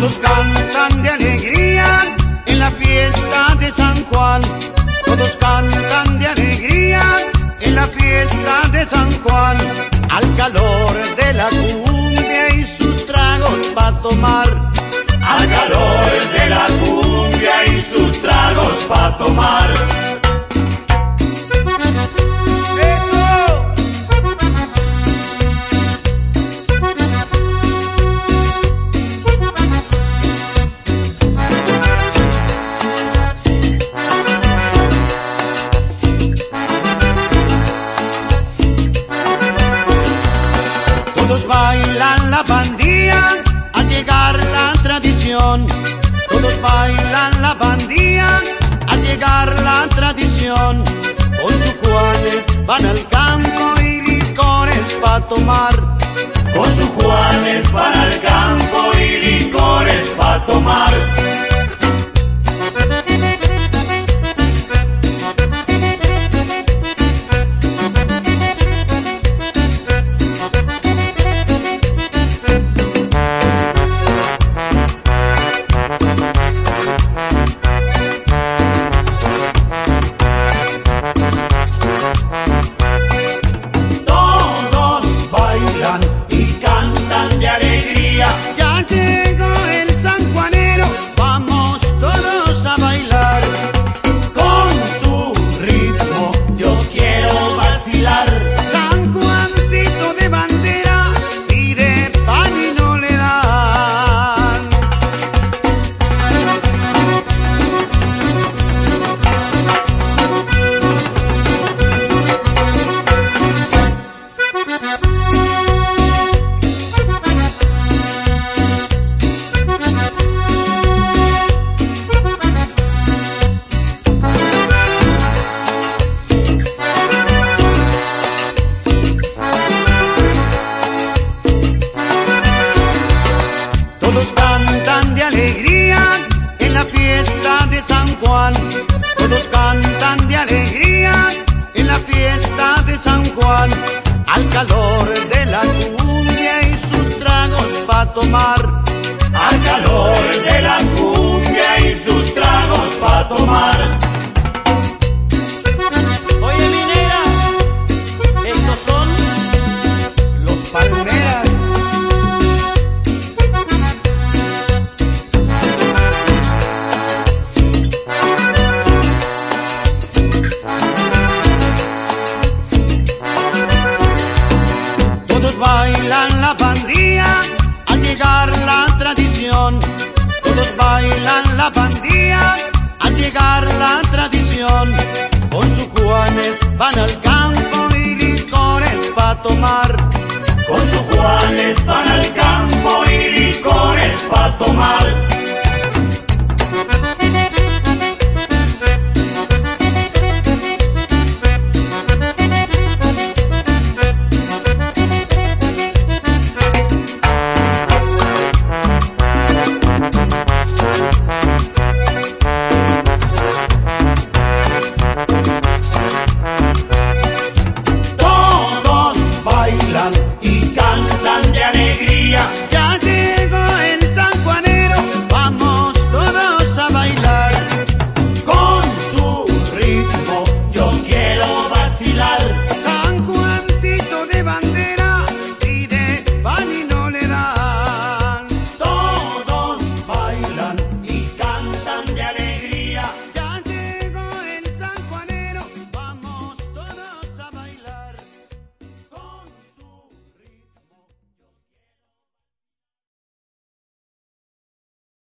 Todos cantan de alegría en la fiesta de San Juan. Todos cantan de alegría en la fiesta de San Juan. Al calor de la cumbia y sus tragos va a tomar. Bailan la bandía al llegar la tradición. Con sus Juanes van al campo y licores pa' tomar. Con sus Juanes para el campo Todos cantan de alegría en la fiesta de San Juan. Todos cantan de alegría en la fiesta de San Juan. Al calor de la cumbia y sus tragos pa' tomar. Al calor de la cumbia bailan la bandía al llegar la tradición. Todos bailan la bandía al llegar la tradición. Con sus Juanes van al